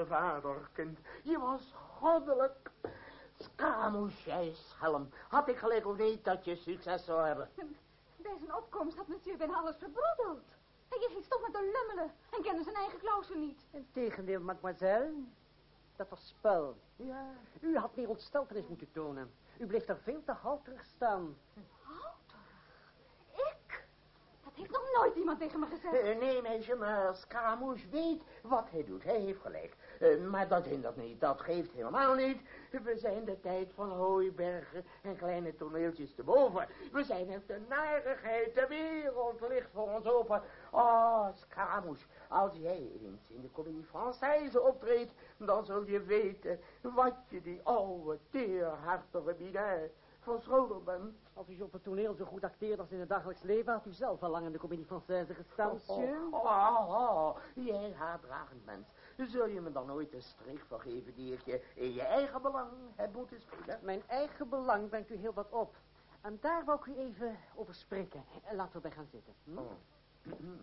beste vader, kind. Je was goddelijk. Jij schelm. Had ik gelijk of niet dat je succes zou hebben? Bij zijn opkomst had monsieur bijna alles verbroedeld. Hij ging stop met de lummelen en kende zijn eigen klausen niet. Integendeel, mademoiselle. Dat was spel. Ja. U had meer ontsteltenis moeten tonen. U bleef er veel te houterig staan. Houterig? Ik? Dat heeft nog nooit iemand tegen me gezegd. Eh, nee, meisje, maar Scaramouche weet wat hij doet. Hij heeft gelijk. Maar dat hindert niet. Dat geeft helemaal niet. We zijn de tijd van hooibergen en kleine toneeltjes te boven. We zijn het de narigheid. De wereld ligt voor ons open. Oh, Scaramouche, als jij eens in de Comédie Française optreedt, dan zul je weten wat je die oude, teerhartige Binet verschuldigd bent. Als u op het toneel zo goed acteert als in het dagelijks leven... had u zelf al lang in de comédie française gestaan, monsieur. Oh, oh, oh, jij haatdragend mens. Zul je me dan ooit de streek vergeven die ik je in je eigen belang heb moeten spelen? Mijn eigen belang brengt u heel wat op. En daar wou ik u even over spreken. En Laten we bij gaan zitten. Hm? Oh.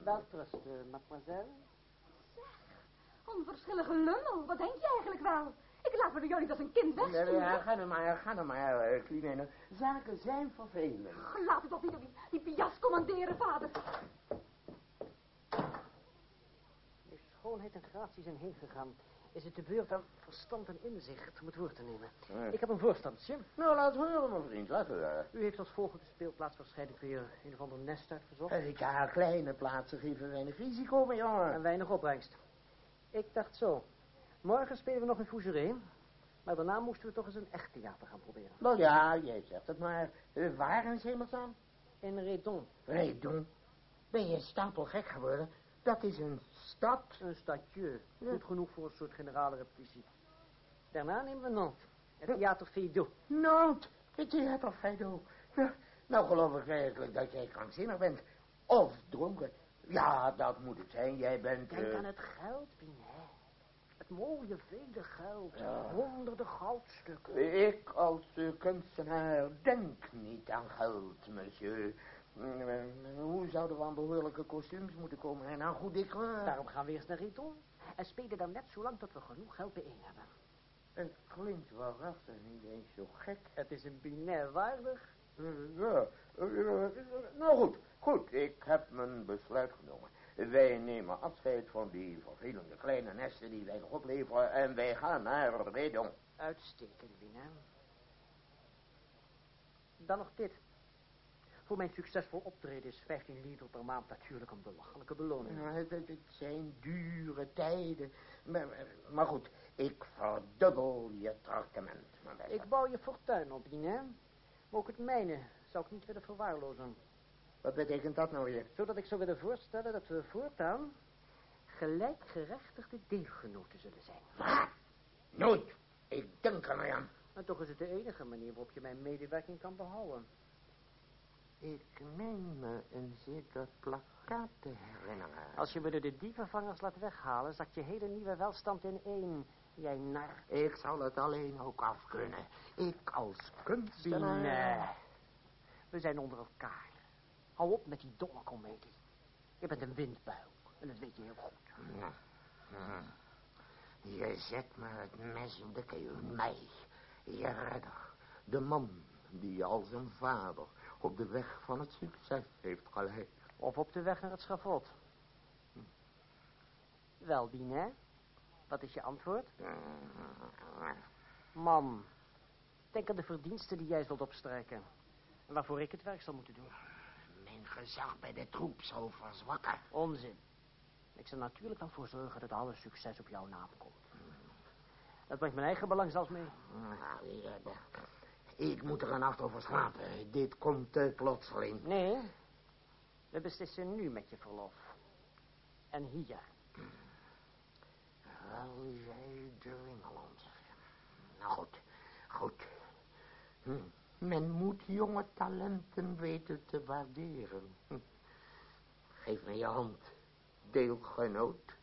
Wel trust, mademoiselle. Onverschillige lummel, wat denk je eigenlijk wel? Ik laat me door jou niet als een kind Nee, wegsturen. ja, ga nou maar, ga nou maar, eh, Klimene. Zaken zijn vervelend. Laat het toch niet op die, die pias commanderen, vader. Schoonheid en gratie zijn heen gegaan. Is het de beurt aan verstand en inzicht om het woord te nemen. Ik heb een voorstandje. Nou, laat horen, mijn vriend, laat horen. U heeft als volgende speelplaats waarschijnlijk weer een of ander nest uitgezocht. Eh, Ja, kleine plaatsen geven weinig risico, mijn En jongen. weinig opbrengst. Ik dacht zo. Morgen spelen we nog in Fougeré. Maar daarna moesten we toch eens een echt theater gaan proberen. Nou ja, jij zegt het maar. Eh, Waar in hemelsnaam? In Redon. Redon. Ben je stapelgek geworden? Dat is een stad. Een stadje. Ja. Goed genoeg voor een soort generale repetitie. Daarna nemen we Nantes. Het theater Feydeau. Nood. Het theater Feydeau. Ja, Nou geloof ik werkelijk dat jij krankzinnig bent. Of dronken. Ja, dat moet het zijn. Jij bent... Denk eh, aan het geld, Binet. Het mooie, vele geld. Ja. Honderden goudstukken. Ik als eh, kunstenaar denk niet aan geld, monsieur. Mm, eh, Hoe zouden we aan behoorlijke kostuums moeten komen? En aan goed decor? Daarom gaan we eerst naar Redon. En spelen dan net zo lang tot we genoeg geld bijeen hebben. Het klinkt waarachtig niet eens zo gek. Het is een Binet waardig. Eh, Ja, eh, eh, nou goed, goed. Ik heb mijn besluit genomen. Wij nemen afscheid van die vervelende kleine nesten die wij nog opleveren en wij gaan naar Redon. Uitstekend, Binet. Dan nog dit. Voor mijn succesvol optreden is 15 liter per maand natuurlijk een belachelijke beloning. Ja, het, het- zijn dure tijden. Maar, maar- maar goed, ik verdubbel je traktement. Ik bouw je fortuin op, Binet. Maar ook het mijne zou ik niet willen verwaarlozen. Wat betekent dat nou weer? Zodat ik zou willen voorstellen dat we voortaan gelijkgerechtigde deelgenoten zullen zijn. Wat? Nooit. Ik denk er niet aan. En toch is het de enige manier waarop je mijn medewerking kan behouden. Ik meen me een zeker plakkaat te herinneren. Als je me door de dievenvangers laat weghalen, zakt je hele nieuwe welstand in één. Jij nar. Ik zal het alleen ook afkunnen. Ik als kunstenaar... Nee. We zijn onder elkaar. Hou op met die domme komedie. Je bent een windbuil. En dat weet je heel goed. Ja. Je zet me het mes in de keel. Mij. Je redder. De man die als een vader op de weg van het succes heeft geleid. Of op de weg naar het schavot. Wel, Binet. Wat is je antwoord? Man, denk aan de verdiensten die jij zult opstrijken. En waarvoor ik het werk zal moeten doen. Mijn gezag bij de troep zal verzwakken. Onzin. Ik zal natuurlijk wel voor zorgen dat alle succes op jouw naam komt. Dat brengt mijn eigen belang zelfs mee. Ah, redder. Ik moet er een nacht over slapen. Dit komt te plotseling. Nee, we beslissen nu met je verlof. En hier. Wel, jij Dwingeland. Nou goed, goed. Hm. Men moet jonge talenten weten te waarderen. Hm. Geef me je hand, deelgenoot.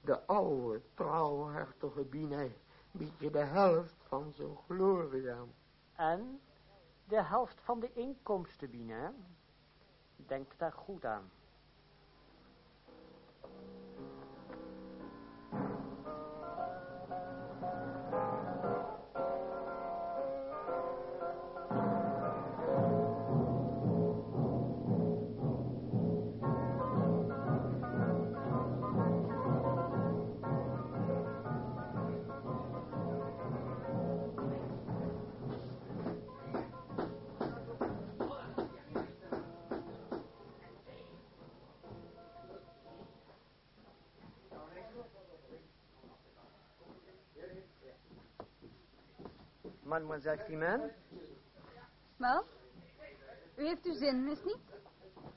De oude, trouwhartige Binet biedt je de helft van zijn glorie aan. En de helft van de inkomsten, Binet. Denk daar goed aan. Mademoiselle Climène? Wel? U heeft uw zin, is het niet?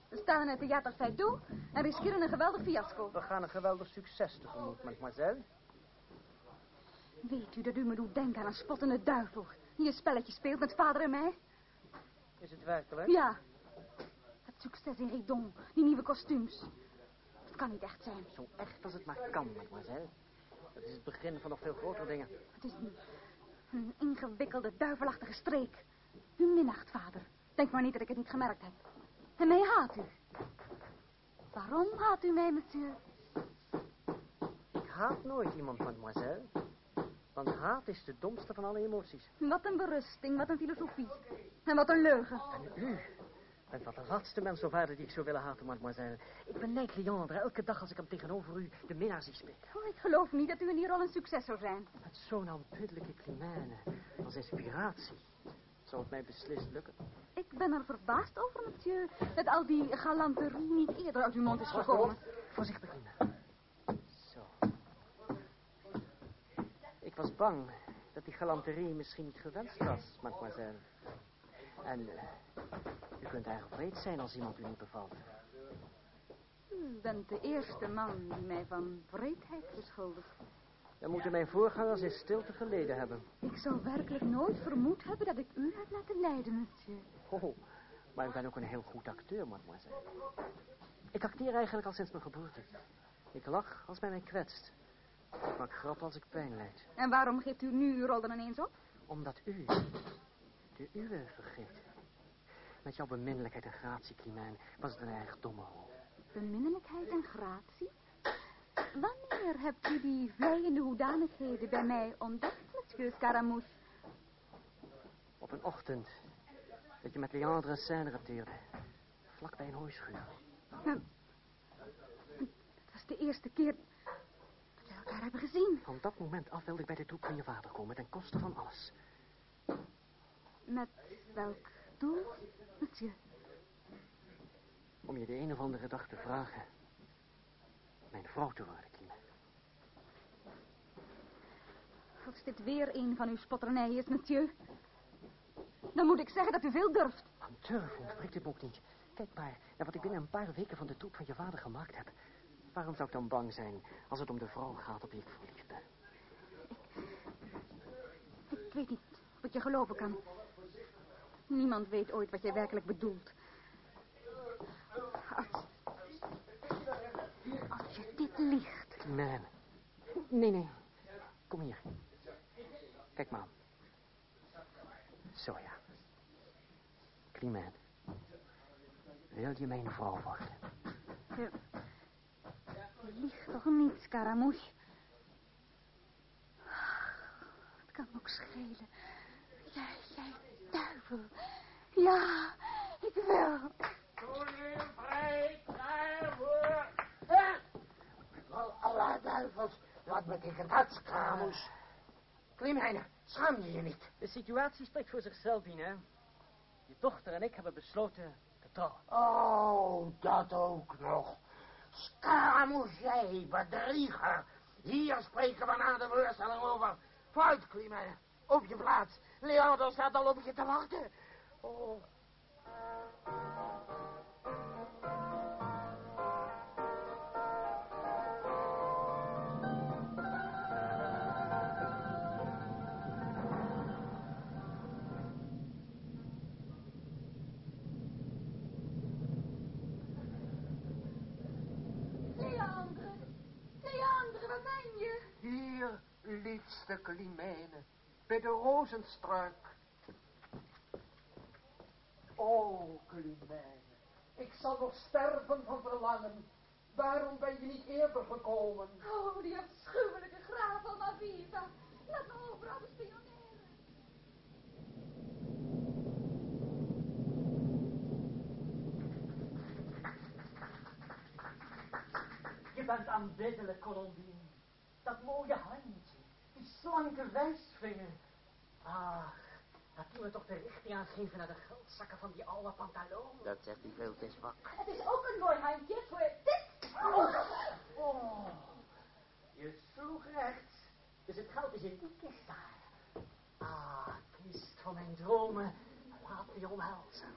We staan in het theater toe en riskeren een geweldig fiasco. We gaan een geweldig succes tegemoet, mademoiselle. Weet u dat u me doet denken aan een spottende duivel... die een spelletje speelt met vader en mij? Is het werkelijk? Ja. Het succes in Redon, die nieuwe kostuums. Het kan niet echt zijn. Zo echt als het maar kan, mademoiselle. Dat is het begin van nog veel grotere dingen. Het is een, een ingewikkelde, duivelachtige streek. U minacht vader. Denk maar niet dat ik het niet gemerkt heb. En mij haat u. Waarom haat u mij, monsieur? Ik haat nooit iemand, mademoiselle. Want haat is de domste van alle emoties. Wat een berusting, wat een filosofie. En wat een leugen. En u bent wat de laatste mens of aarde die ik zou willen haten, mademoiselle. Ik benijd Leandre elke dag als ik hem tegenover u de minnaar zie spreken. Oh, ik geloof niet dat u in die rol een succes zou zijn. Met zo'n aanbiddelijke klimane als inspiratie zou het mij beslist lukken. Ik ben er verbaasd over, monsieur, dat al die galanterie niet eerder uit uw mond is gekomen. Voorzichtig, Lina. Zo. Ik was bang dat die galanterie misschien niet gewenst was, mademoiselle. En uh, u kunt erg wreed zijn als iemand u niet bevalt. U bent de eerste man die mij van wreedheid beschuldigt. Dan moeten mijn voorgangers in stilte geleden hebben. Ik zou werkelijk nooit vermoed hebben dat ik u heb laten leiden, monsieur. Oh, maar ik ben ook een heel goed acteur, mademoiselle. Ik acteer eigenlijk al sinds mijn geboorte. Ik lach als mij mij kwetst. Ik maak grap als ik pijn leid. En waarom geeft u nu uw rol dan ineens op? Omdat u de uwe vergeet. Met jouw beminnelijkheid en gratie, Climijn, was het een erg domme rol. Beminnelijkheid en gratie? Wanneer hebt u die vleiende hoedanigheden bij mij ontdekt, monsieur Scaramouche? Op een ochtend dat je met Leandre een scène rapteerde. Vlak bij een hooischuur. Het was de eerste keer dat we elkaar hebben gezien. Van dat moment af wilde ik bij de troep van je vader komen, ten koste van alles. Met welk doel, monsieur? Om je de een of andere dag te vragen mijn vrouw te worden, Kine. Als dit weer een van uw spotternijen is, monsieur... dan moet ik zeggen dat u veel durft. Aan durf ontbreekt het me ook niet. Kijk maar naar wat ik binnen een paar weken van de troep van je vader gemaakt heb. Waarom zou ik dan bang zijn als het om de vrouw gaat op wie ik verliefd ben? Ik, ik weet niet ik je geloven kan. Niemand weet ooit wat jij werkelijk bedoelt. Als, als je dit liegt. Man. Nee, nee. Kom hier. Kijk maar. Zo ja. Clement. Wil je mijn vrouw worden? Je, je liegt toch niet, Scaramouche? Het kan me ook schelen. Jij. Ja, ik wil. Toneel vrij, klaar voor. Ah! Wel, alle duivels. Wat betekent dat, Scaramouche? Klimheine, schaam je je niet? De situatie spreekt voor zichzelf, Ine. Je dochter en ik hebben besloten te trouwen. Oh, dat ook nog. Scaramouche, jij bedrieger. Hier spreken we na de voorstelling over. Vooruit, Klimheine. Op je plaats. Leander staat al op je te wachten. Oh. Leandre, waar ben je? Hier, liefste Klimene, bij de rozenstruik. O, Klimene, ik zal nog sterven van verlangen. Waarom ben je niet eerder gekomen? Oh, die afschuwelijke graaf van Aviva. Laat me overal bespioneren. Je bent aanbiddelijk, Colombine. Dat mooie handje. Die slanke wijsvinger. Ach, me toch de richting aangeven naar de geldzakken van die oude pantaloon. Dat zegt hij veel te zwak. Het is ook een mooi handje voor dit. Oh, je sloeg rechts. Dus het geld is in die kist daar. Ah, kist van mijn dromen. Laat me je omhelzen.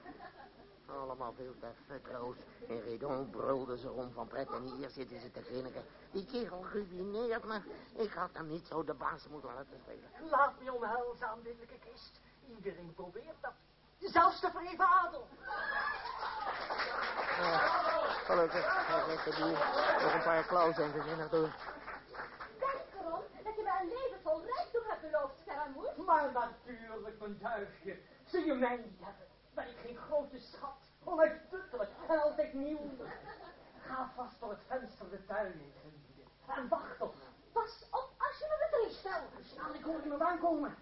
Allemaal veel te futloos. In Redon brulden ze om van pret en hier zitten ze te grinniken. Die kerel ruïneert me. Ik had hem niet zo de baas moeten laten spelen. Laat me je omhelzen, aanbiddelijke kist. Iedereen probeert dat. Zelfs de verheven adel. Gelukkig, hij zegt de boer. Nog een paar klauwzenders in naartoe. Denk erom dat je mij een leven vol rijkdom hebt beloofd, Scaramouche. Maar natuurlijk, mijn duifje. Zul je mij niet hebben? Ben ik geen grote schat? Onuitputtelijk en altijd nieuw. Ga vast door het venster de tuin in. En wacht op. Pas op als je me bedriegt. Stel, snel, ik hoor iemand aankomen.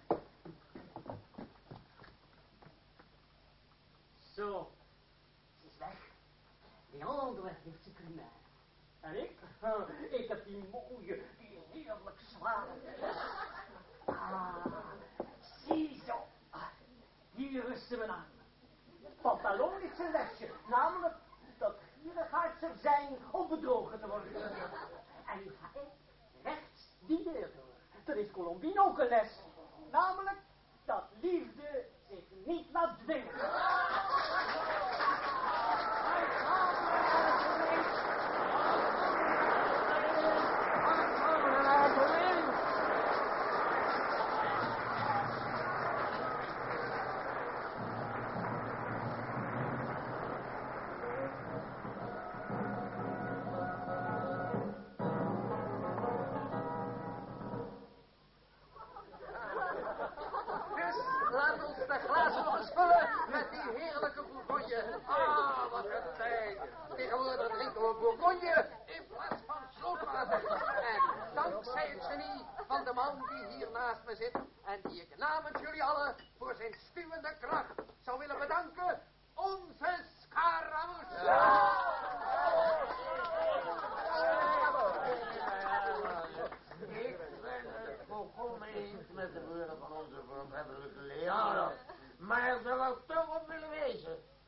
Zo, ze is weg. Die andere heeft ze primair. En ik? Ik heb die mooie, die heerlijk zware. Ah, ziezo. Hier rusten we aan. Pantalon is een lesje, namelijk dat gierigaards er zijn om bedrogen te worden. En nu ga ik rechts die deur door. Er is Colombine ook een les, namelijk dat liefde zich niet laat dwingen.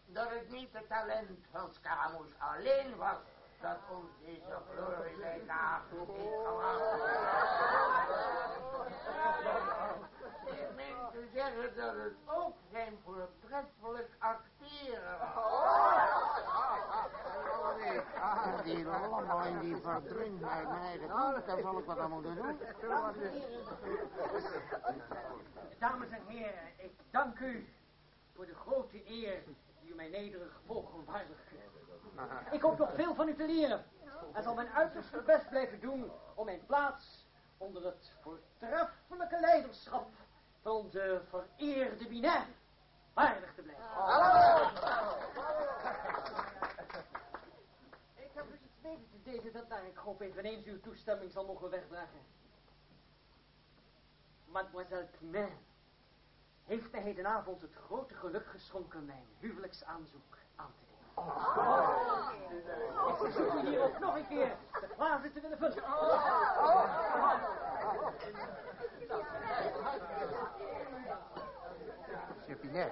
Dat het niet het talent van Scaramouche alleen was dat ons deze glorierijke avond heeft. Ik meen te zeggen dat het ook zijn voortreffelijk acteren Ah, die lammeling die verdrinkt mij mijn eigen tand. Daar zal ik wat aan moeten doen. Dames en heren, ik dank u voor de grote eer die u mij nederig vogel waardig Ik hoop nog veel van u te leren en zal mijn uiterste best blijven doen om mijn plaats onder het voortreffelijke leiderschap van onze vereerde binair waardig te blijven. Ik heb u iets mede te delen dat naar ik hoop eveneens uw toestemming zal mogen wegdragen. Mademoiselle Pimen heeft mij hedenavond het grote geluk geschonken mijn huwelijksaanzoek aan te nemen. Ik verzoek u hier ook nog een keer de glazen te willen vullen. Monsieur Pinet,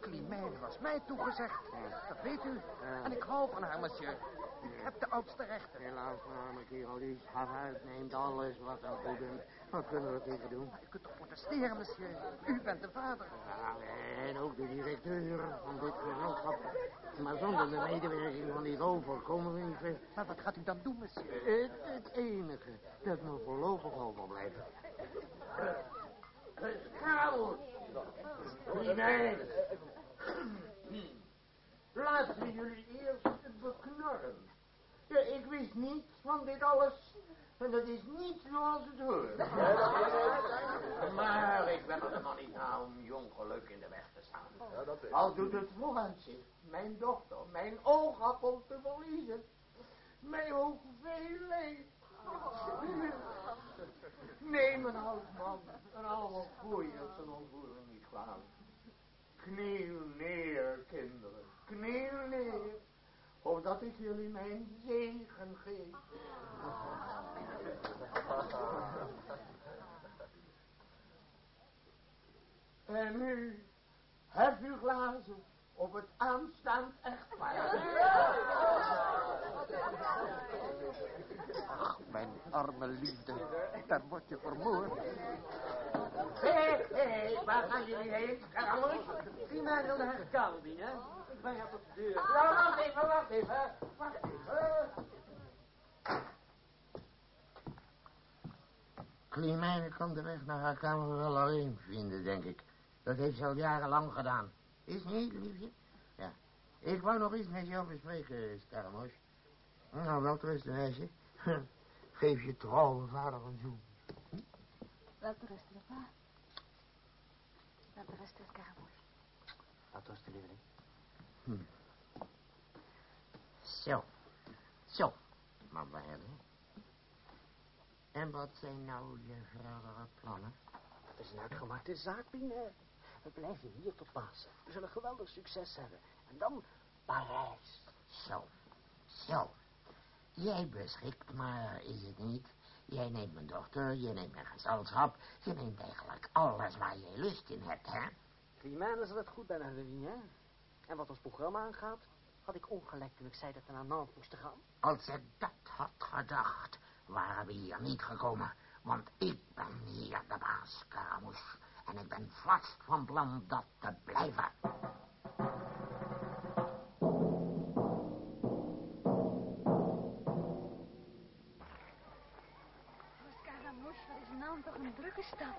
Climène was mij toegezegd. Dat weet u. En ik hou van haar, monsieur. Ik heb de oudste rechten. Helaas, arme kerel, die uit neemt alles wat hem goed doet. Wat kunnen we tegen doen? U kunt toch protesteren, monsieur. U bent de vader. Ja, en ook de directeur van dit genootschap. Maar zonder de medewerking van die rover komen we niet. Maar wat gaat u dan doen, monsieur? Het, het enige dat me voorlopig overblijft. Schaal! Nee. Laten jullie eerst beknorren. Ja, ik wist niets van dit alles. En dat is niet zoals het hoort. Maar ik ben er helemaal niet na om jong geluk in de weg te staan. Al doet het vooruitzicht mijn dochter, mijn oogappel te verliezen. Mij ook veel leed. Nee, mijn oud man, een oude goeie dat zijn ontvoering niet kwamen. Kniel neer, kinderen, kniel neer, opdat ik jullie mijn zegen geef. En nu, heb uw glazen op het aanstaand echtpaar. Ach, mijn arme liefde. Daar word je vermoord. Hé, hé, waar gaan jullie heen? Scaramouche? Prima, wil naar de kamer binnen. hè? Ik ben op de deur. Nou, wacht even, wacht even. Wacht even. Kan de weg naar haar kamer wel alleen vinden, denk ik. Dat heeft ze al jarenlang gedaan. Is niet, liefje? Ja. Ik wou nog iets met jou bespreken, Scaramouche. Nou, wel meisje. Geef je trouwe vader een zoen. Wel te rusten, papa. Wel te rusten, Scaramouche. Wat was de lieveling? Zo. Zo. Maar hè? En wat zijn nou je verdere plannen? Het is een uitgemaakte zaak, Pien. We blijven hier tot Pasen. We zullen geweldig succes hebben. En dan Parijs. Zo. Zo. Jij beschikt maar, is het niet? Jij neemt mijn dochter, je neemt mijn gezelschap. Je neemt eigenlijk alles waar je lust in hebt, hè? Climane zal het goed bij Adeline, hè? En wat ons programma aangaat, had ik ongelijk toen ik zei dat we naar Nantes moesten gaan. Als ik dat had gedacht, waren we hier niet gekomen. Want ik ben hier de baas, Karamoes. En ik ben vast van plan dat te blijven. Scaramouche, wat is nou toch een drukke stad.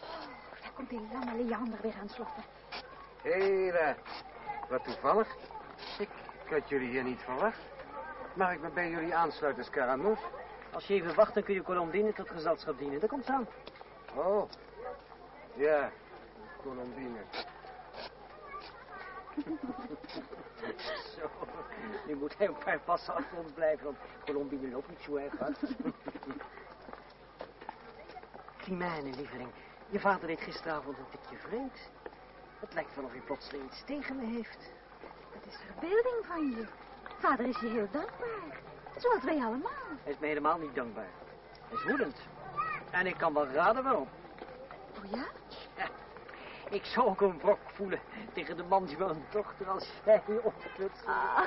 Oh, daar komt die lange Leander weer aan sloffen. Hé, daar. Wat toevallig. Ik had jullie hier niet verwacht. Mag ik me bij jullie aansluiten, Scaramouche? Als je even wacht, dan kun je Colombine tot gezelschap dienen. Daar komt ze aan. Oh. Ja, Colombine. Zo, nu moet hij een paar passen achter ons blijven, want Colombine loopt niet zo erg hard. Climane, lieveling. Je vader deed gisteravond een tikje vreemd. Het lijkt wel of hij plotseling iets tegen me heeft. Dat is verbeelding van je. Vader is je heel dankbaar. Zoals wij allemaal. Hij is me helemaal niet dankbaar. Hij is woedend. En ik kan wel raden waarom. Oh ja? Ja, ik zou ook een wrok voelen tegen de man die mijn dochter als jij opklutst. Ah,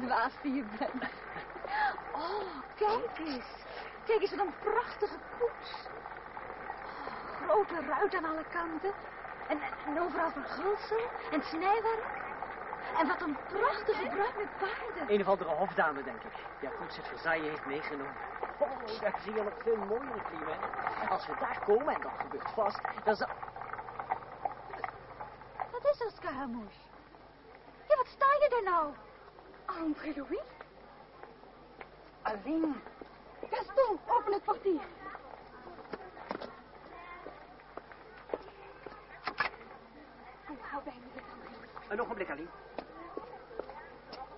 dwaas die je bent. Oh, kijk eens. Kijk eens, wat een prachtige koets. Oh, grote ruit aan alle kanten. En, en, en overal verguldsel en snijwerk. En wat een prachtige bruid met paarden. Een of andere hofdame, denk ik. Ja, goed, het Versailles heeft meegenomen. Oh, daar zie je nog veel mooiere klimmen. Als we daar komen, en dat gebeurt vast, dan zal... Wat is er, Scaramouche? Ja, wat sta je er nou? André Louis? Alleen. Gaston, open het portier. Oh, hou bij me. Een ogenblik, Ali.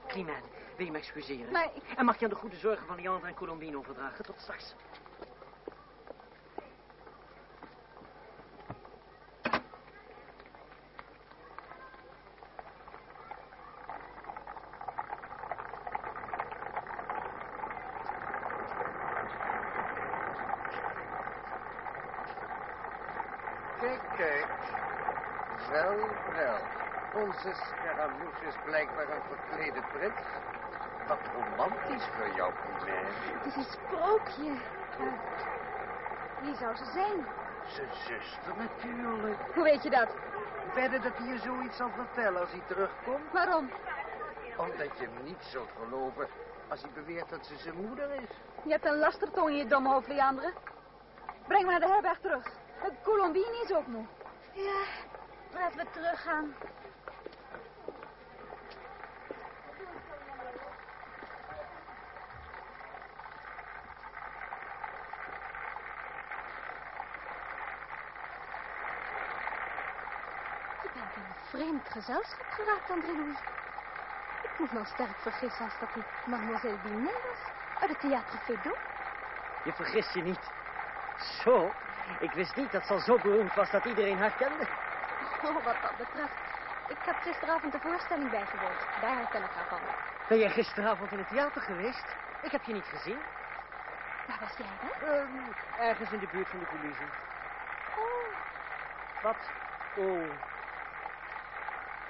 Climane, wil je me excuseren? Maar ik... En mag je aan de goede zorgen van Leandre en Colombine overdragen? Tot straks. Kijk, kijk. Wel, wel. Onze Scaramouche is blijkbaar een verklede prins. Wat romantisch voor jou, Climane. Het is een sprookje. Maar wie zou ze zijn? Zijn zuster natuurlijk. Hoe weet je dat? Wedden dat hij je zoiets zal vertellen als hij terugkomt? Waarom? Omdat je hem niet zult geloven als hij beweert dat ze zijn moeder is. Je hebt een lastertong in je domme hoofd, Leandre. Breng me naar de herberg terug. Het Colombine is ook moe. Ja, laten we teruggaan. Je bent in een vreemd gezelschap geraakt, André Louis. Ik moet me al sterk vergissen als dat die mademoiselle Binet was. Uit het Théâtre Feydeau. Je vergist je niet. Zo, ik wist niet dat ze al zo beroemd was dat iedereen haar kende. Oh, wat dat betreft. Ik heb gisteravond de voorstelling bijgewoond. Daar herken ik haar van. Ben jij gisteravond in het theater geweest? Ik heb je niet gezien. Waar was jij dan? Ehm, ergens in de buurt van de coulissen. Oh, Wat? Oh,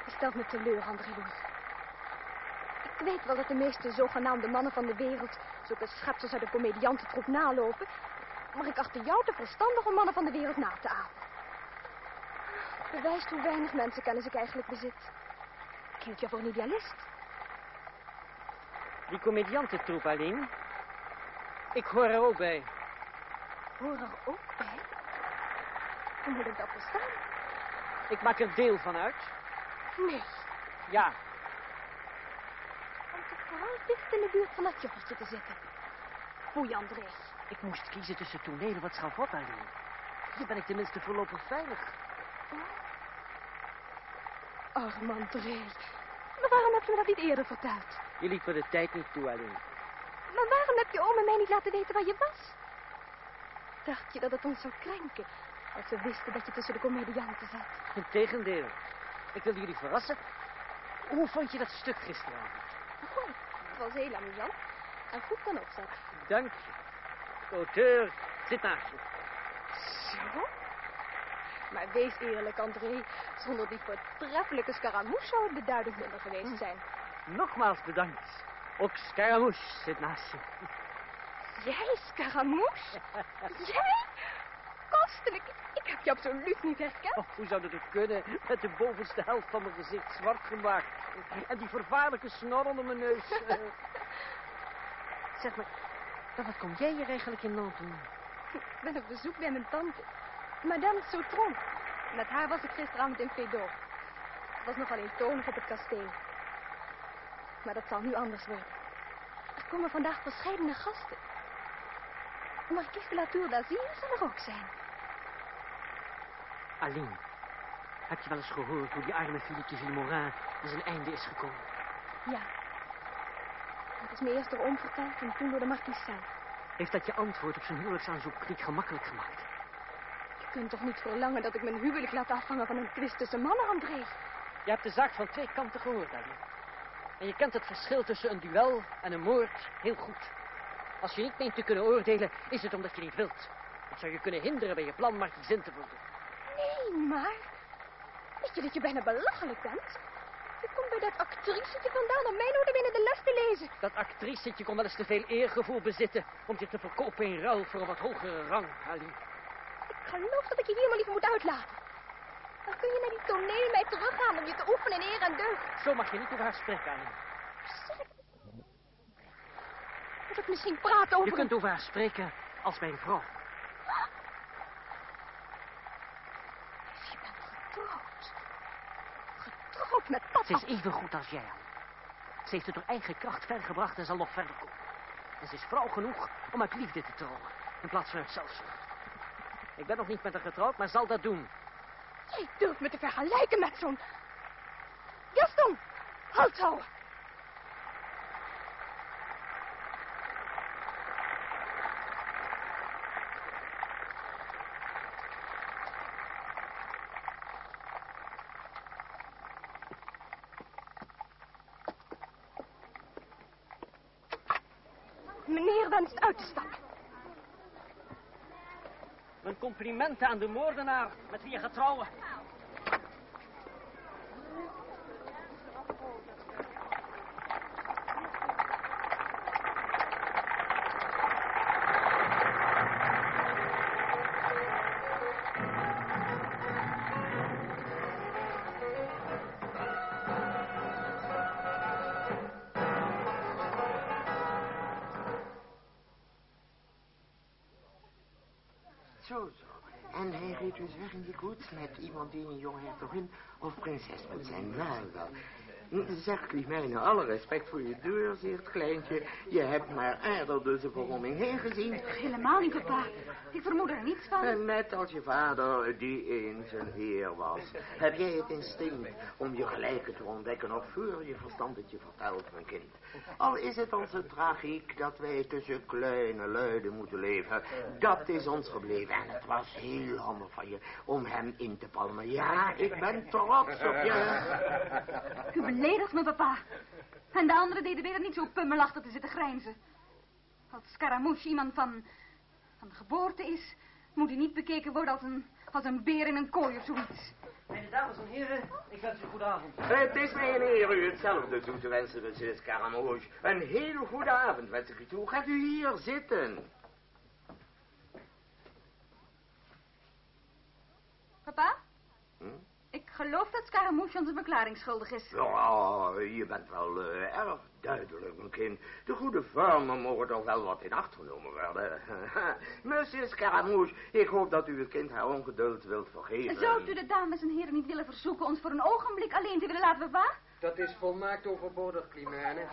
je stelt me teleur, André Louis. Ik weet wel dat de meeste zogenaamde mannen van de wereld... zulke schepsels uit de comediantentroep nalopen. Maar ik achtte jou te verstandig om mannen van de wereld na te apen. Het bewijst hoe weinig mensenkennis ik eigenlijk bezit. Ik hield je voor een idealist. Die comediantentroep alleen. Ik hoor er ook bij. Hoor er ook bij. Hoe moet ik dat verstaan? Ik maak er deel van uit. Nee, Ja, want ik vooral dicht in de buurt van dat joffertje te zitten. Foei, André. ik moest kiezen tussen toneel wat schavot alleen. Hier ben ik tenminste voorlopig veilig. Arm André. Maar waarom heb je me dat niet eerder verteld? Je liet me de tijd niet toe alleen. Maar waarom heb je oom en mij niet laten weten waar je was? Dacht je dat het ons zou krenken als we wisten dat je tussen de comedianten zat? Integendeel. Ik wilde jullie verrassen. Hoe vond je dat stuk gisteravond? Oh, het was heel amusant. En goed van opzet. Dank je. De auteur zit naast je. Zo? Maar wees eerlijk, André. Zonder die voortreffelijke scaramouche zou het beduidend minder geweest zijn. Nogmaals bedankt. Ook Scaramouche zit naast je. Jij, scaramouche? Jij? Kostelijk. Ik heb je absoluut niet herkend. Oh, hoe zou dat ook kunnen? Met de bovenste helft van mijn gezicht zwart gemaakt. En die vervaarlijke snor onder mijn neus. Eh, zeg maar, wat kom jij hier eigenlijk in Nantes doen? Ik ben op bezoek bij mijn tante. Madame Sautron. Met haar was ik gisteravond in Fédor. Het was nogal eentonig op het kasteel. Maar dat zal nu anders worden. Er komen vandaag verschillende gasten. Marquise de la Tour d'Azur zal er ook zijn. Aline, heb je wel eens gehoord hoe die arme Philippe de Villemorin aan zijn einde is gekomen? Ja. Dat is me eerst door en toen door de marquise zelf. Heeft dat je antwoord op zijn huwelijksaanzoek niet gemakkelijk gemaakt? Je kunt toch niet verlangen dat ik mijn huwelijk laat afhangen van een twist tussen mannen, André? Je hebt de zaak van twee kanten gehoord, Aline. En je kent het verschil tussen een duel en een moord heel goed. Als je niet meent te kunnen oordelen, is het omdat je niet wilt. Het zou je kunnen hinderen bij je plan markies in te worden. Nee, maar... Weet je dat je bijna belachelijk bent? Je komt bij dat actricetje vandaan om mij nooit binnen de les te lezen. Dat actricetje kon wel eens te veel eergevoel bezitten om je te verkopen in ruil voor een wat hogere rang, Aline. Ik geloof dat ik je hier maar liever moet uitlaten. Dan kun je naar die toneel mij teruggaan om je te oefenen in eer en deugd. Zo mag je niet over haar spreken. Zeg. Moet ik misschien praten over... Je kunt over haar spreken als mijn vrouw. Dus je bent getrouwd. Met papa. Ze is even goed als jij. Ze heeft het door eigen kracht ver gebracht en zal nog verder komen. En ze is vrouw genoeg om uit liefde te trouwen, in plaats van uit zelfzucht. Ik ben nog niet met haar getrouwd, maar zal dat doen. Jij durft me te vergelijken met zo'n... Gaston, halt houden. Meneer wenst uit te stappen. Mijn complimenten aan de moordenaar met wie je gaat. En hij reed dus weg in die koets met iemand die een jonge hertogin of prinses moet zijn. Wel, wel. Zeg, Climijne, alle respect voor je deur, zegt kleintje. Je hebt maar aardig door de verromming heen gezien. Helemaal niet, papa. Ik vermoed er niets van. En net als je vader, die eens een heer was, heb jij het instinct om je gelijke te ontdekken nog voor je verstand het je vertelt, mijn kind. Al is het onze tragiek dat wij tussen kleine luiden moeten leven, dat is ons gebleven. En het was heel handig van je om hem in te palmen. Ja, ik ben trots op je. U beledigt me, papa. En de anderen deden weer niet zo pummelachtig te zitten grijnzen. Als Scaramouche iemand van, van geboorte is, moet hij niet bekeken worden als een, als een beer in een kooi of zoiets. Mijn dames en heren, ik wens u goedavond. Het is mij en eer u hetzelfde toe te wensen, Monsieur Scaramouche. Een hele goede avond wens ik u toe. Gaat u hier zitten. Papa? Ik geloof dat Scaramouche onze verklaring schuldig is. Ja, je bent wel eh, erg duidelijk, mijn kind. De goede vormen mogen toch wel wat in acht genomen worden. Monsieur Scaramouche, ik hoop dat u het kind haar ongeduld wilt vergeven. Zou u de dames en heren niet willen verzoeken ons voor een ogenblik alleen te willen laten, papa? Dat is volmaakt overbodig, Climene.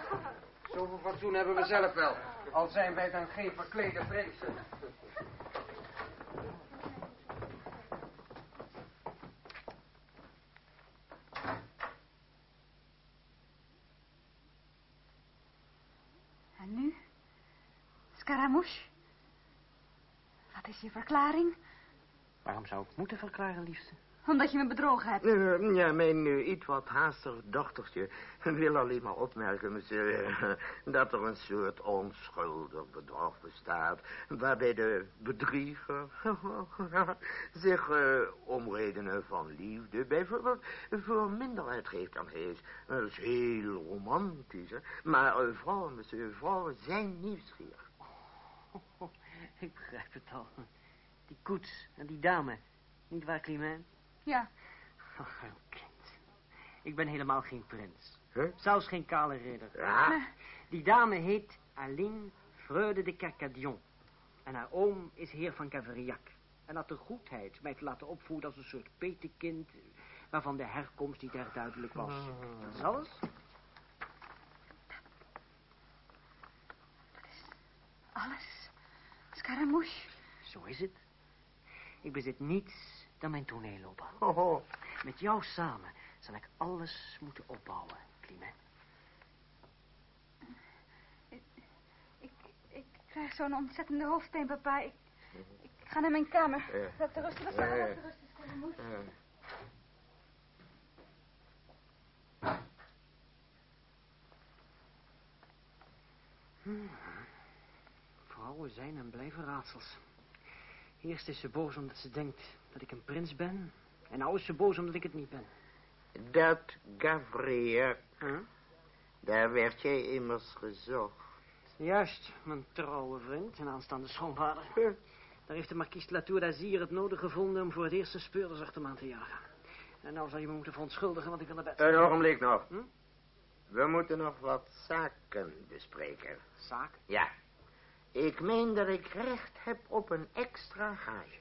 Zoveel fatsoen hebben we zelf wel. Al zijn wij dan geen verklede prinsen. En nu? Scaramouche? Wat is je verklaring? Waarom zou ik moeten verklaren, liefste? Omdat je me bedrogen hebt. Eh, ja, mijn eh, iets wat haastig dochtertje wil alleen maar opmerken, monsieur, eh, dat er een soort onschuldig bedrog bestaat, waarbij de bedrieger zich eh, om redenen van liefde bijvoorbeeld voor minder uitgeeft dan hij is. Dat is heel romantisch, hè. Maar vrouwen, monsieur, vrouwen zijn nieuwsgierig. ik begrijp het al. Die koets en die dame. Niet waar? Ja, Ach, een kind. Ik ben helemaal geen prins. Huh? Zelfs geen kale ridder. Ja, Die dame heet Aline Freude de Kercadion. En haar oom is heer van Caverillac. En had de goedheid mij te laten opvoeden als een soort petekind... waarvan de herkomst niet erg duidelijk was. Dat is alles. alles. Scaramouche. Zo is het. Ik bezit niets dan mijn toneelloopbaan. ho, ho. Met jou samen zal ik alles moeten opbouwen, Clement. Ik, ik krijg zo'n ontzettende hoofdpijn, papa. Ik, ik ga naar mijn kamer. Ja. Ja. te rusten, Scaramouche. Eh, Vrouwen zijn en blijven raadsels. Eerst is ze boos omdat ze denkt dat ik een prins ben. En nou is ze boos omdat ik het niet ben. Dat Gavriel, Huh? daar werd jij immers gezocht. Juist, mijn trouwe vriend en aanstaande schoonvader. Daar heeft de marquise de Latour d'Azir het nodig gevonden om voor het eerst zijn speurders achter me aan te jagen. En nou zal je me moeten verontschuldigen, want ik wil naar bed. Een ogenblik nog. Hm? We moeten nog wat zaken bespreken. Zaak? Ja. Ik meen dat ik recht heb op een extra gage.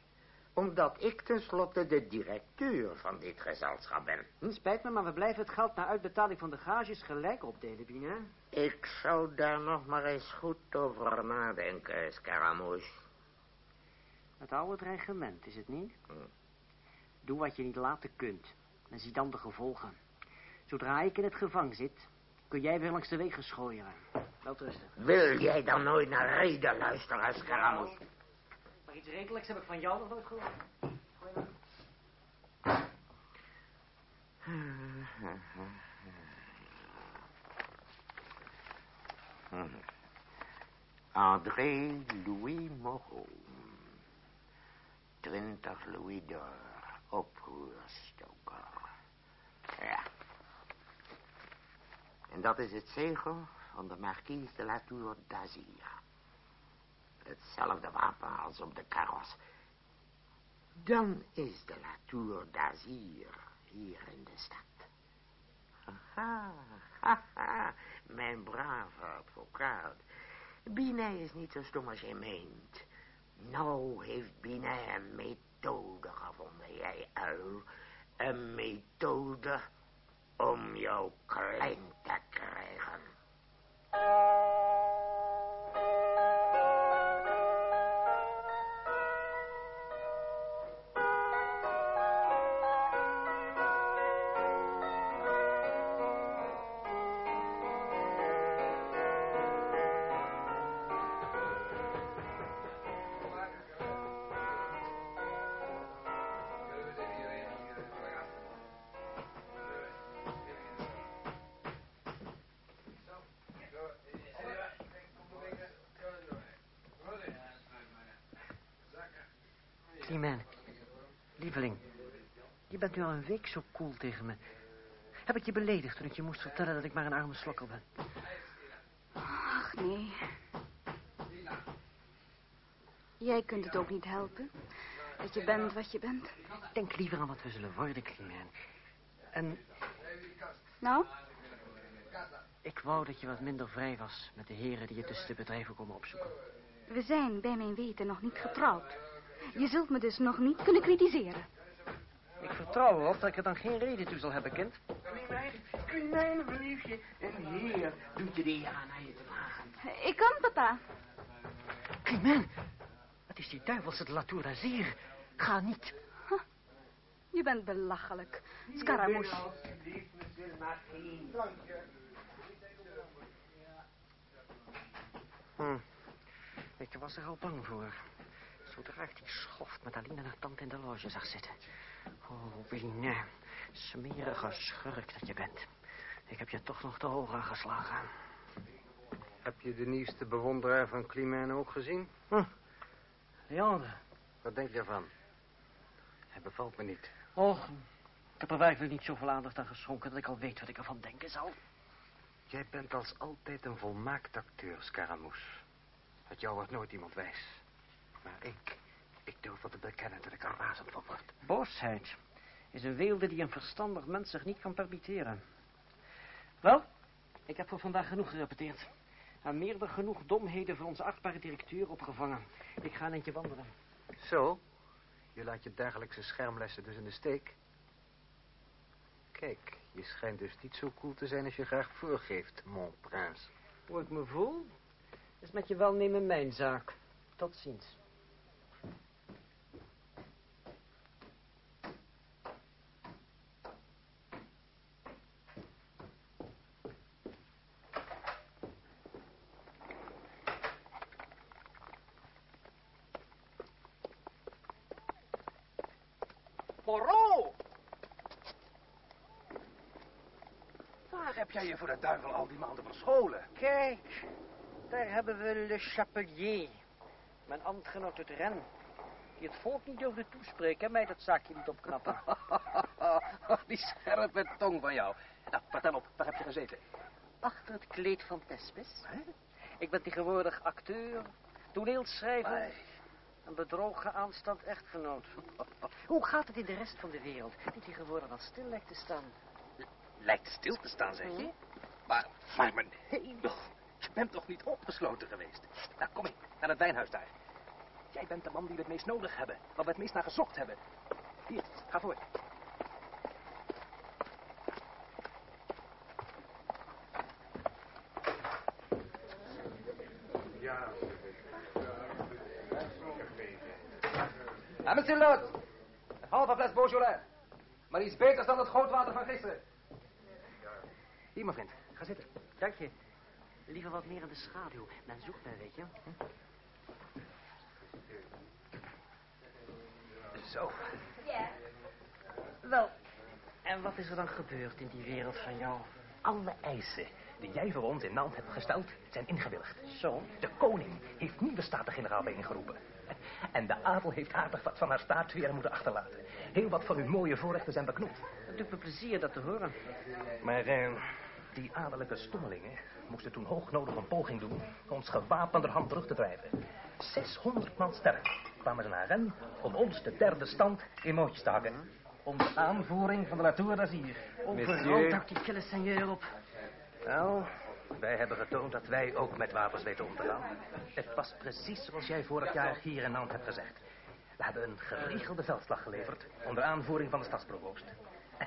Omdat ik tenslotte de directeur van dit gezelschap ben. Hm, spijt me, maar we blijven het geld na uitbetaling van de gages gelijk opdelen, Bina. Ik zou daar nog maar eens goed over nadenken, Scaramouche. Het oude dreigement, is het niet? Hm. Doe wat je niet laten kunt. En zie dan de gevolgen. Zodra ik in het gevang zit, kun jij weer langs de wegen schooien. Wil jij dan nooit naar reden luisteren, Scaramouche? Maar iets redelijks heb ik van jou nog nooit gehoord. André Louis Moreau. 20 louis d'or. Oproerstoker. Ja. En dat is het zegel van de marquise de la Tour d'Azir. Hetzelfde wapen als op de karos. Dan is de La Tour d'Azir hier in de stad. Haha, haha, mijn brave advocaat. Binet is niet zo stom als je meent. Nou heeft Binet een methode gevonden, jij uil. Een methode om jou klein te krijgen. Thank you. Clement, lieveling. Je bent nu al een week zo koel tegen me. Heb ik je beledigd toen ik je moest vertellen dat ik maar een arme slokkel ben? Ach, nee. Jij kunt het ook niet helpen. dat je bent wat je bent. Denk liever aan wat we zullen worden, Clement. En Nou, ik wou dat je wat minder vrij was met de heren die je tussen de bedrijven komen opzoeken. we zijn bij mijn weten nog niet getrouwd. Je zult me dus nog niet kunnen kritiseren. Ik vertrouw erop dat ik er dan geen reden toe zal hebben, kind. Klimijn, Klimijn, mijn liefje. Een heer doet je de eer aan naar je te vragen. Ik kan, papa. Clement, wat is die duivelse de Latour d'Azir? Ga niet. Je bent belachelijk. Scaramouche. Hm. Ik was er al bang voor. Ik die schoft met Aline haar tand in de loge zag zitten. Oh, Willine, smerige schurk dat je bent. Ik heb je toch nog de ogen aangeslagen. Heb je de nieuwste bewonderaar van Climene ook gezien? Leandre. Wat denk je ervan? Hij bevalt me niet. Och, ik heb er werkelijk niet zoveel aandacht aan geschonken... dat ik al weet wat ik ervan denken zal. Jij bent als altijd een volmaakt acteur, Scaramouche. Uit jou wordt nooit iemand wijs. Maar ik, ik durf wel te bekennen dat ik er razend van word. Boosheid is een weelde die een verstandig mens zich niet kan permitteren. Wel, ik heb voor vandaag genoeg gerepeteerd. En meer dan genoeg domheden voor onze achtbare directeur opgevangen. Ik ga een eentje wandelen. Zo? Je laat je dagelijkse schermlessen dus in de steek? Kijk, je schijnt dus niet zo cool te zijn als je graag voorgeeft, mon prince. Hoe ik me voel, is met je welnemen mijn zaak. Tot ziens. Poirot! Waar heb jij je voor de duivel al die maanden verscholen? Kijk, daar hebben we Le Chapelier. Mijn ambtgenoot uit Ren. Die het volk niet durfde toespreken en mij dat zaakje niet opknappen. die scherpe tong van jou. Nou, vertel op, waar heb je gezeten? Achter het kleed van Thespis. Ik ben tegenwoordig acteur, toneelschrijver... Nee. Een bedrogen aanstand echtgenoot. Hoe gaat het in de rest van de wereld, die tegenwoordig al stil lijkt te staan? Lijkt stil te staan, zeg je? Maar, maar mijn hemel, je bent toch niet opgesloten geweest? Nou, kom mee, naar het wijnhuis daar. Jij bent de man die we het meest nodig hebben, waar we het meest naar gezocht hebben. Hier, ga voor. Ja, monsieur Lot. Een halve fles Beaujolais. Maar iets beters dan het gootwater van gisteren. Hier, mijn vriend. Ga zitten. Dank je. Liever wat meer in de schaduw. Men zoekt mij, weet je. Zo. Wel, en wat is er dan gebeurd in die wereld van jou? Alle eisen die jij voor ons in Nantes hebt gesteld, zijn ingewilligd. Zo? De koning heeft nieuwe staten-generaal bijeengeroepen. En de adel heeft aardig wat van haar staatsweer moeten achterlaten. Heel wat van uw mooie voorrechten zijn beknopt. Het doet me plezier dat te horen. Maar eh, die adellijke stommelingen moesten toen hoognodig een poging doen... ons gewapenderhand terug te drijven. 600 man sterk kwamen ze naar Rennes om ons de derde stand in mootjes te hakken. Onder aanvoering van de Latour d'Azir. Overal dak die kille seigneur op. Nou, wij hebben getoond dat wij ook met wapens weten om te gaan. Het was precies zoals jij vorig jaar hier in Nantes hebt gezegd. We hebben een geregelde veldslag geleverd onder aanvoering van de stadsprovoost.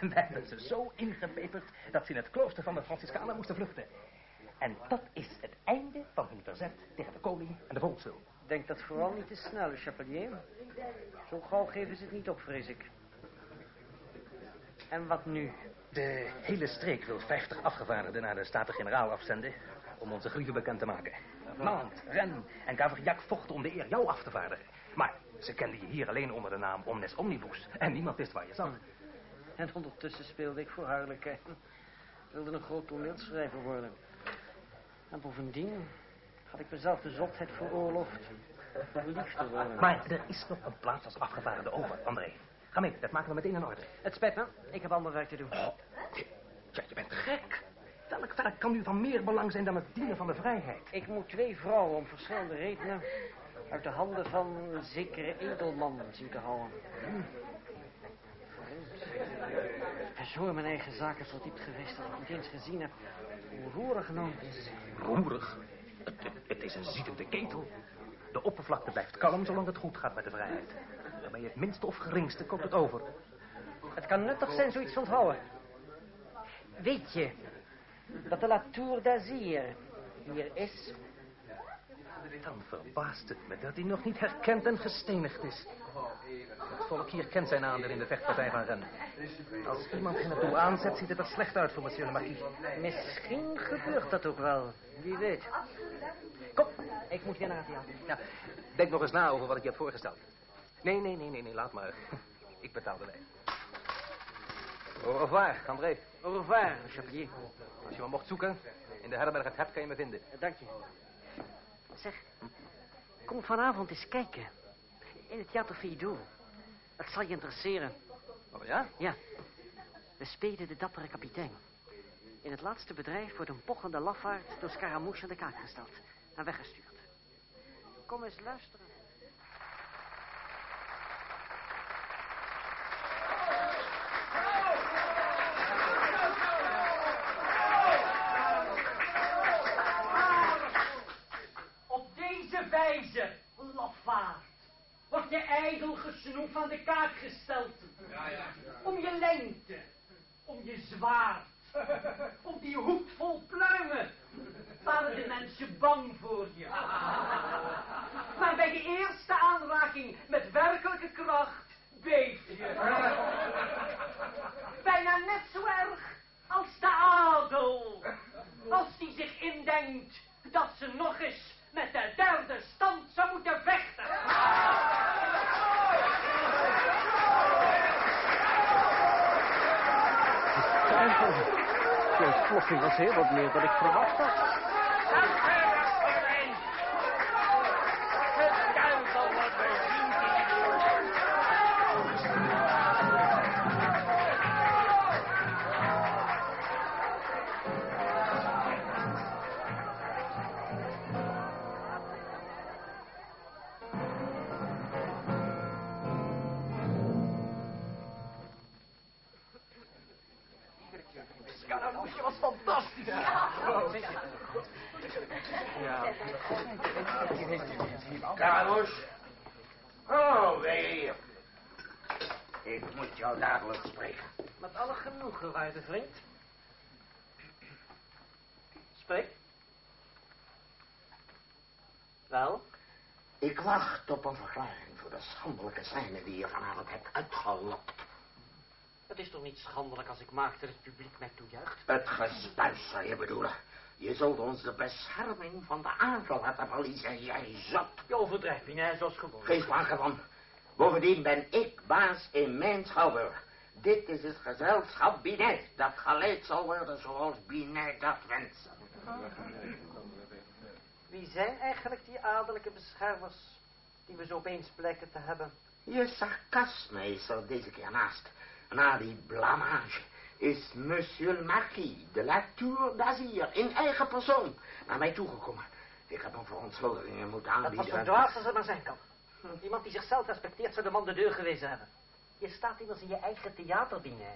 En wij hebben ze zo ingepeperd dat ze in het klooster van de Franciscanen moesten vluchten. En dat is het einde van hun verzet tegen de koning en de volkswil. Denk dat vooral niet te snel, Le Chapelier. Zo gauw geven ze het niet op, vrees ik. En wat nu? De hele streek wil 50 afgevaardigden naar de Staten-Generaal afzenden... om onze grieven bekend te maken. Nantes, Rennes en Cavriac vochten om de eer jou af te vaardigen. Maar ze kenden je hier alleen onder de naam Omnes Omnibus... en niemand wist waar je zat. En ondertussen speelde ik voor. Ik wilde een groot toneelschrijver worden. En bovendien had ik mezelf de zotheid veroorloofd verliefd te worden. Maar er is nog een plaats als afgevaardigde over, André. Ga mee, dat maken we meteen in orde. Het spijt me, ik heb ander werk te doen. Oh, ja, je bent gek. Welk werk kan nu van meer belang zijn dan het dienen van de vrijheid? Ik moet twee vrouwen om verschillende redenen uit de handen van een zekere edelman zien te houden. Vreemd. Ik zo in mijn eigen zaken zo diep geweest dat ik niet eens gezien heb hoe roerig genomen is. Roerig. Het, is een ziedende ketel. De oppervlakte blijft kalm zolang het goed gaat met de vrijheid. En bij het minste of geringste komt het over. Het kan nuttig zijn zoiets te onthouden. Weet je dat de La Tour d'Azir hier is? Dan verbaast het me dat hij nog niet herkend en gestenigd is. Het volk hier kent zijn aandeel in de vechtpartij van Ren. Als iemand hen ertoe aanzet, ziet het er slecht uit voor monsieur le marquis. Misschien gebeurt dat ook wel. Wie weet. Kom, ik moet weer naar het theater. Ja, denk nog eens na over wat ik je heb voorgesteld. Nee, nee, nee, nee, nee, laat maar. Ik betaal de lijn. Au revoir, André. Au revoir, Chapier. Als je me mocht zoeken, in de herberg het hebt, kan je me vinden. Dank je. Zeg, kom vanavond eens kijken. In het Theater Feydeau. Dat zal je interesseren. Oh ja? Ja. We spelen de dappere kapitein. In het laatste bedrijf wordt een pochende lafaard door Scaramouche aan de kaak gesteld. En weggestuurd. Kom eens luisteren. Op deze wijze, lafaard, wordt je ijdel gesnoep aan de kaak gesteld. Om je lengte, om je zwaard, om die hoed vol pluimen. Waren de mensen bang voor je. Sunniva Sjevåg det? direkte fra Harstad. Schandelijke scène die je vanavond hebt uitgelokt. Het is toch niet schandelijk als ik maak dat het publiek mij toejuicht? Het gespuis zou je bedoelen. Je zult ons de bescherming van de adel laten verliezen, jij zot. Je overdrijving, hè, zoals gewoon. Geen sprake van. Bovendien ben ik baas in mijn schouwburg. Dit is het gezelschap Binet, dat geleid zal worden zoals Binet dat wenst. Wie zijn eigenlijk die adellijke beschermers die we zo opeens blijken te hebben? Je sarcasme is er deze keer naast. Na die blamage is monsieur le marquis de la Tour d'Azir in eigen persoon naar mij toegekomen. Ik heb hem verontschuldigingen moeten Dat aanbieden. was zo dwaas als het maar zijn kan. Iemand die zichzelf respecteert zou de man de deur gewezen hebben. Je staat immers in je eigen theaterdiner.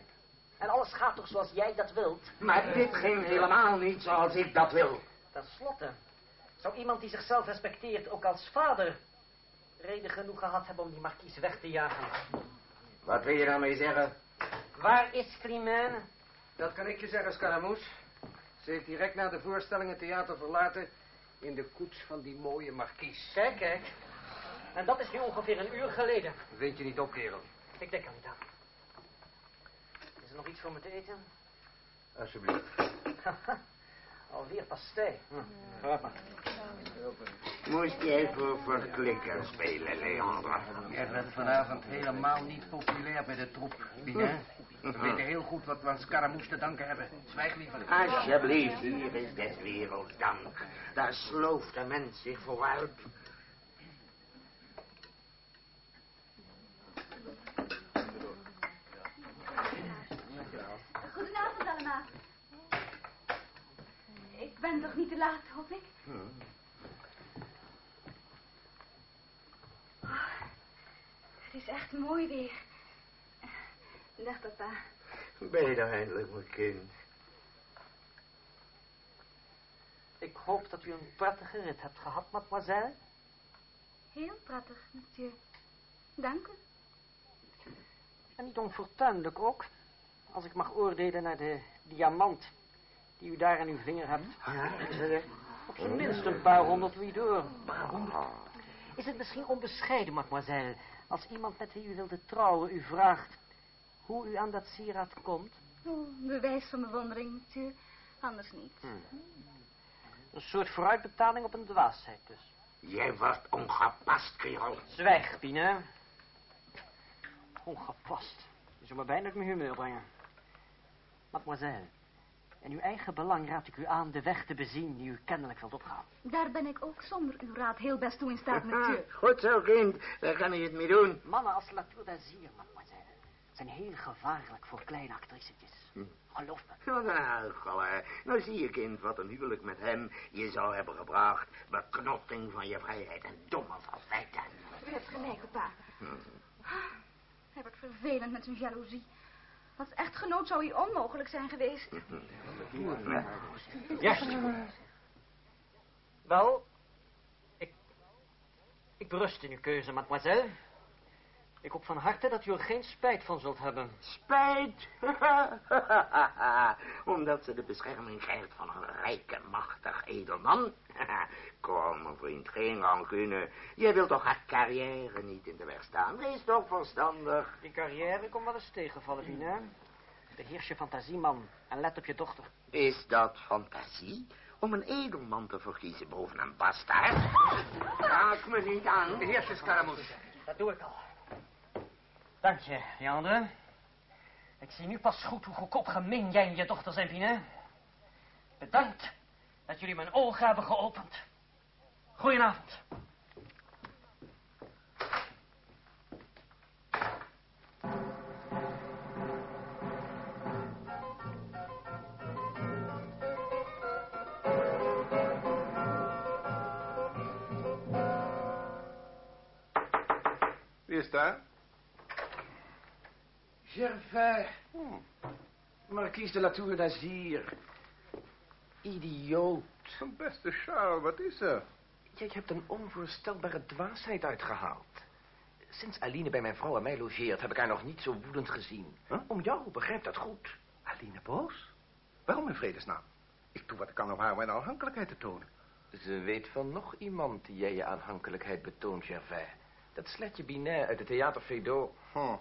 En alles gaat toch zoals jij dat wilt? Maar dit ging helemaal niet zoals ik dat wil. Ten slotte, zou iemand die zichzelf respecteert ook als vader reden genoeg gehad hebben om die markies weg te jagen? Wat wil je daarmee zeggen? Waar is Climene? Dat kan ik je zeggen, Scaramouche. Ze heeft direct na de voorstelling het theater verlaten... in de koets van die mooie markies. Kijk, kijk. En dat is nu ongeveer een uur geleden. Weet je niet op, kerel? Ik denk er niet aan. Is er nog iets voor me te eten? Alsjeblieft. Alweer pastei. Hm. Moest jij voor verklikker spelen, Leandre? Jij bent vanavond helemaal niet populair bij de troep, Binet. We weten heel goed wat we aan Scaramouche te danken hebben. Zwijg liever. Alsjeblieft, hier is des werelds dank. Daar slooft de mens zich vooruit. Goedenavond allemaal. Ik ben toch niet te laat, hoop ik? is echt mooi weer. Dag, papa. Ben je nou eindelijk, mijn kind? Ik hoop dat u een prettige rit hebt gehad, mademoiselle. Heel prettig, monsieur. Dank u. En niet onfortuinlijk ook. Als ik mag oordelen naar de diamant die u daar in uw vinger hebt. Ja, Op zijn minst een paar honderd louis Is het misschien onbescheiden, mademoiselle, als iemand met wie u wilde trouwen u vraagt hoe u aan dat sieraad komt? Oh, bewijs van bewondering, monsieur. Anders niet. Een soort vooruitbetaling op een dwaasheid dus. Jij wordt ongepast, kerel. Zwijg, Pine. Ongepast. Je zou me bijna uit mijn humeur brengen. Mademoiselle, in uw eigen belang raad ik u aan de weg te bezien die u kennelijk wilt opgaan. Daar ben ik ook zonder uw raad heel best toe in staat, monsieur. Goed zo, kind. Daar kan je het mee doen. Mannen als Latour d'Azir, mademoiselle, zijn heel gevaarlijk voor kleine actricetjes. Geloof me. Een huichel, hè. Nou zie je, kind, wat een huwelijk met hem je zou hebben gebracht. Beknotting van je vrijheid en domme verwijten. U hebt gelijk, papa. Hij wordt vervelend met zijn jaloezie. Als echtgenoot zou hij onmogelijk zijn geweest. Juist. Wel, ik, ik berust in uw keuze, mademoiselle. Ik hoop van harte dat u er geen spijt van zult hebben. Spijt. Omdat ze de bescherming krijgt van een rijke, machtig edelman. Kom, mijn vriend, geen rancune. Jij wilt toch haar carrière niet in de weg staan? Wees toch verstandig. Die carrière komt wel eens tegenvallen, Pine. Beheers je fantasie, man, en let op je dochter. Is dat fantasie? Om een edelman te verkiezen boven een bastaard? Raak me niet aan. Beheers je, Scaramouche. Dat doe ik al. Dank je, Jandre. Ik zie nu pas goed hoe goedkoop gemeen jij en je dochter zijn. Bedankt dat jullie mijn ogen hebben geopend. Goedenavond. Wie is daar? Gervais. Marquise de Latour d'Azir. Idioot. Mijn beste Charles, wat is er? Jij hebt een onvoorstelbare dwaasheid uitgehaald. Sinds Aline bij mijn vrouw en mij logeert, heb ik haar nog niet zo woedend gezien. Om jou, begrijp dat goed. Aline boos? Waarom in vredesnaam? Ik doe wat ik kan om haar mijn afhankelijkheid te tonen. Ze weet van nog iemand die jij je aanhankelijkheid betoont, Gervais. Dat sletje Binet uit het Theater Feydeau. Hm.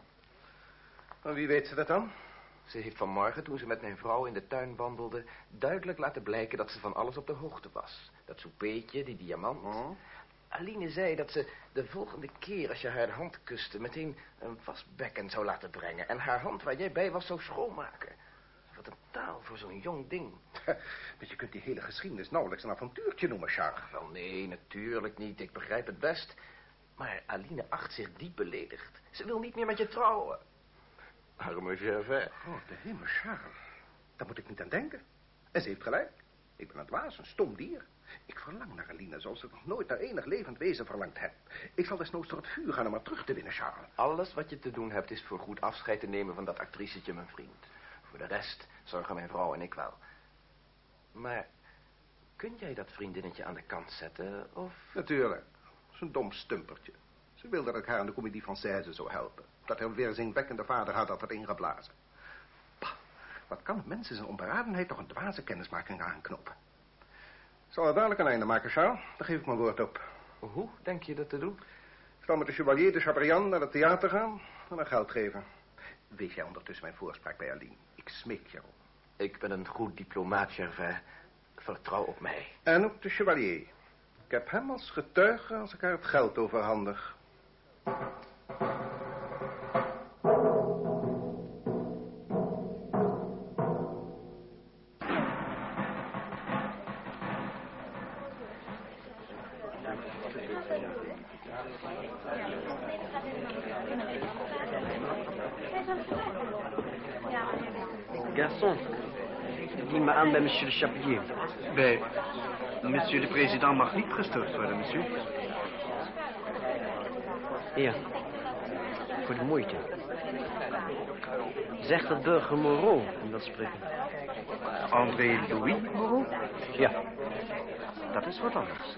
En wie weet ze dat dan? Ze heeft vanmorgen, toen ze met mijn vrouw in de tuin wandelde... duidelijk laten blijken dat ze van alles op de hoogte was. Dat soupeetje, die diamant. Hm? Aline zei dat ze de volgende keer als je haar hand kuste... meteen een vast bekken zou laten brengen... en haar hand waar jij bij was zou schoonmaken. Wat een taal voor zo'n jong ding. Maar je kunt die hele geschiedenis nauwelijks een avontuurtje noemen, Charles. Wel, nee, natuurlijk niet. Ik begrijp het best. Maar Aline acht zich diep beledigd. Ze wil niet meer met je trouwen. Arme Gervais. Oh, de hemel, Charles. Daar moet ik niet aan denken. En ze heeft gelijk. Ik ben een dwaas, een stom dier. Ik verlang naar Aline zoals ik nog nooit naar enig levend wezen verlangd heb. Ik zal desnoods door het vuur gaan om haar terug te winnen, Charles. Alles wat je te doen hebt is voor goed afscheid te nemen van dat actricetje, mijn vriend. Voor de rest zorgen mijn vrouw en ik wel. Maar kun jij dat vriendinnetje aan de kant zetten, of... Natuurlijk. Zo'n dom stumpertje. Ze wil dat ik haar aan de comedie Française zou helpen. Dat haar weerzinwekkende vader had dat erin geblazen. Bah, wat kan een mens in zijn onberadenheid toch een dwaze kennismaking aanknopen? Ik zal er dadelijk een einde maken, Charles. Daar geef ik mijn woord op. Hoe denk je dat te doen? Ik zal met de chevalier de Chabrian naar het theater gaan en haar geld geven. Wees jij ondertussen mijn voorspraak bij Aline. Ik smeek je. Ik ben een goed diplomaat, Gervais. Vertrouw op mij. En op de chevalier. Ik heb hem als getuige als ik haar het geld overhandig. Aan bij monsieur le chapelier. Bij monsieur de president mag niet gestoord worden, monsieur. Hier. voor de moeite. Zeg dat burger Moreau om dat spreken. André Louis Moreau? Ja. Dat is wat anders.